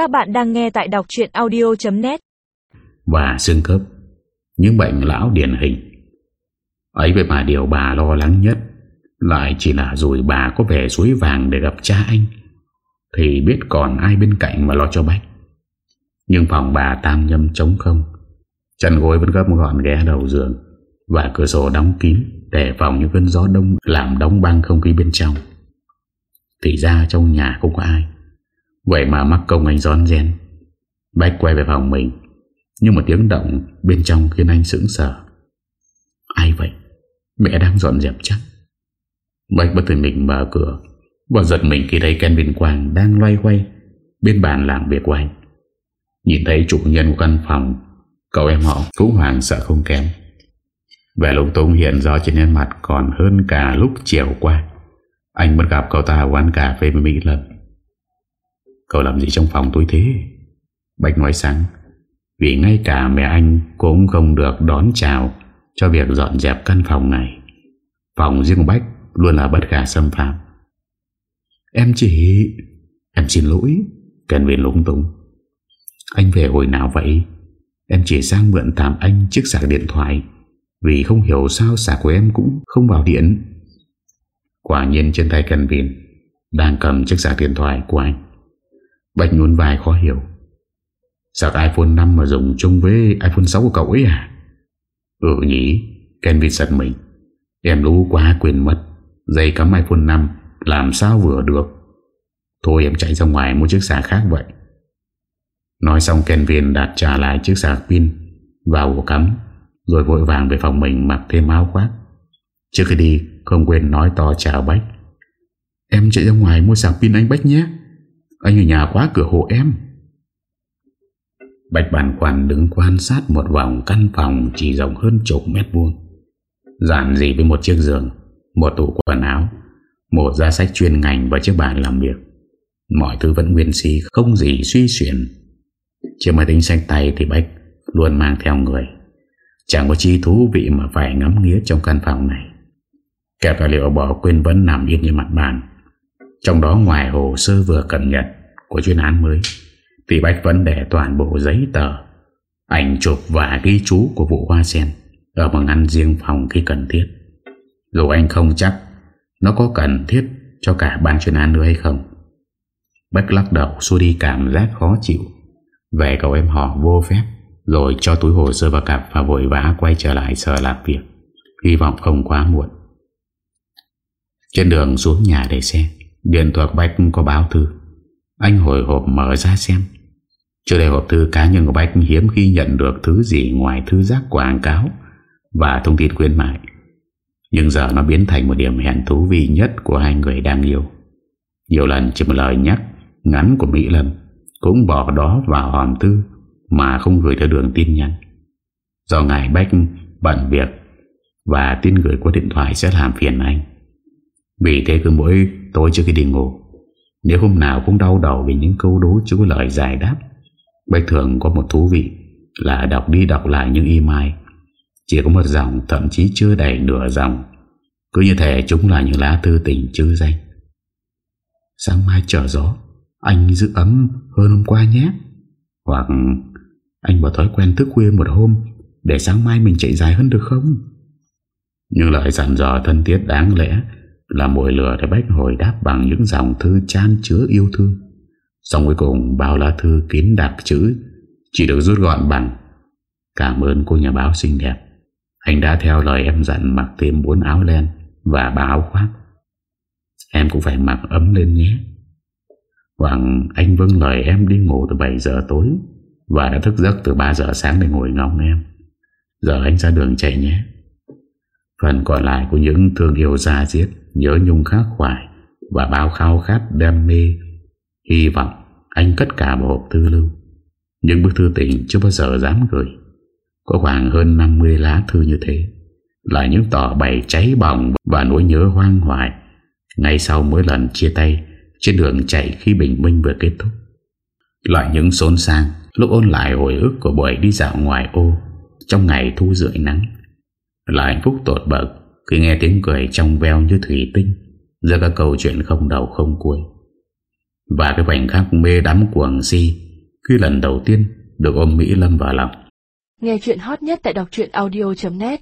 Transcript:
Các bạn đang nghe tại đọc chuyện audio.net Và xương khớp. Những bệnh lão điển hình. Ấy vậy mà điều bà lo lắng nhất, Lại chỉ là rồi bà có về suối vàng để gặp cha anh. Thì biết còn ai bên cạnh mà lo cho Bách. Nhưng phòng bà tam nhâm trống không. Chân gối vẫn gấp gọn ghé đầu giường. Và cửa sổ đóng kín Để phòng những cơn gió đông Làm đóng băng không khí bên trong. Thì ra trong nhà không có ai. Vậy mà mắc công anh gión rén. Bách quay về phòng mình, Nhưng một tiếng động bên trong khiến anh sững sờ. Ai vậy? Mẹ đang dọn dẹp chắc. Bách bất tình mình mở cửa Và giật mình khi thấy Ken Vinh Quang Đang loay quay Bên bàn làm việc của anh. Nhìn thấy chủ nhân của căn phòng, Cậu em họ cũng hoàng sợ không kém. Vẻ lúng túng hiện rõ trên nét mặt Còn hơn cả lúc chiều qua. Anh mất gặp cậu ta quán cà phê với Mỹ Lâm. Cậu làm gì trong phòng tôi thế? Bạch nói sáng. Vì ngay cả mẹ anh Cũng không được đón chào Cho việc dọn dẹp căn phòng này. Phòng riêng Bách Luôn là bất khả xâm phạm. Em chỉ, Em xin lỗi, Cần viên lúng túng. Anh về hồi nào vậy? Em chỉ sang mượn tạm anh chiếc sạc điện thoại. Vì không hiểu sao sạc của em cũng không vào điện. Quả nhiên trên tay Cần Viên Đang cầm chiếc sạc điện thoại của anh. Bạch nhún vai khó hiểu. Sạc iPhone 5 mà dùng chung với iPhone 6 của cậu ấy à? Ừ nhỉ, Ken Vịt giật mình. Em lú quá quên mất. Dây cắm iPhone 5 Làm sao vừa được? Thôi em chạy ra ngoài mua chiếc sạc khác vậy. Nói xong Ken Viên đặt trả lại chiếc sạc pin Vào ổ cắm, Rồi vội vàng về phòng mình mặc thêm áo khoác. Trước khi đi, Không quên nói to chào Bách. Em chạy ra ngoài mua sạc pin anh Bách nhé anh ở nhà khóa cửa hộ em. Bạch bản quan đứng quan sát một vòng căn phòng chỉ rộng hơn chục mét vuông. Giản dị với một chiếc giường, Một tủ quần áo, Một giá sách chuyên ngành và chiếc bàn làm việc. Mọi thứ vẫn nguyên si, Không gì suy xuyển. Chiếc máy tính sách tay thì Bách Luôn mang theo người. Chẳng có chi thú vị mà phải ngắm nghía trong căn phòng này. Kẹp tài liệu bỏ quên vẫn nằm yên như mặt bàn trong đó ngoài hồ sơ vừa cập nhật Của chuyên án mới, Thì Bách vẫn để toàn bộ giấy tờ, Ảnh chụp và ghi chú của vụ hoa sen Ở bằng ngăn riêng phòng khi cần thiết. Dù anh không chắc Nó có cần thiết cho cả ban chuyên án nữa hay không, Bách lắc đầu xua đi cảm giác khó chịu Về cậu em họ vô phép, Rồi cho túi hồ sơ vào cặp Và vội vã quay trở lại sở làm việc, Hy vọng không quá muộn. Trên đường xuống nhà để xe Điện thoại Bách có báo thư Anh hồi hộp mở ra xem Trước đây hộp thư cá nhân của Bách hiếm khi nhận được thứ gì ngoài thư giác quảng cáo và thông tin khuyến mại. Nhưng giờ nó biến thành một điểm hẹn thú vị nhất của hai người đang yêu. Nhiều lần chỉ một lời nhắc ngắn của Mỹ Lâm cũng bỏ đó vào hòm thư mà không gửi theo đường tin nhắn. Do ngài Bách bận việc và tin gửi qua điện thoại sẽ làm phiền anh. Vì thế cứ mỗi tối trước khi đi ngủ, Nếu hôm nào cũng đau đầu vì những câu đố chưa có lời giải đáp, Bách thường có một thú vị Là đọc đi đọc lại những email. Chỉ có một dòng Thậm chí chưa đầy nửa dòng, Cứ như thể chúng là những lá thư tình chư danh. Sáng mai trở gió, Anh giữ ấm hơn hôm qua nhé. Hoặc Anh bỏ thói quen thức khuya một hôm Để sáng mai mình chạy dài hơn được không? Nhưng lời dặn dò thân thiết đáng lẽ là mồi lửa để Bách hồi đáp bằng những dòng thư chan chứa yêu thương. Xong cuối cùng, bao lá thư kín đặc chữ, chỉ được rút gọn bằng, Cảm ơn cô nhà báo xinh đẹp. Anh đã theo lời em dặn mặc thêm bốn áo len và ba áo khoác. Em cũng phải mặc ấm lên nhé. Hoàng anh vâng lời em đi ngủ từ 7 giờ tối và đã thức giấc từ 3 giờ sáng để ngồi ngóng em. Giờ anh ra đường chạy nhé. Phần còn lại của những thương yêu già diết Nhớ nhung khắc khoải Và bao khao khát đam mê, Hy vọng anh cất cả một hộp thư lưu. Những bức thư tình chưa bao giờ dám gửi. Có khoảng hơn 50 lá thư như thế, Là những tỏ bày cháy bỏng Và nỗi nhớ hoang hoài Ngay sau mỗi lần chia tay Trên đường chạy khi bình minh vừa kết thúc. Lại những xôn sang Lúc ôn lại hồi ức của buổi đi dạo ngoài ô Trong ngày thu rưỡi nắng là hạnh phúc tột bậc, khi nghe tiếng cười trong veo như thủy tinh, Giữa các câu chuyện không đầu không cuối. Và cái khoảnh khắc mê đắm cuồng si, Khi lần đầu tiên được ôm Mỹ Lâm vào lòng. Nghe chuyện hot nhất tại đọc audio.net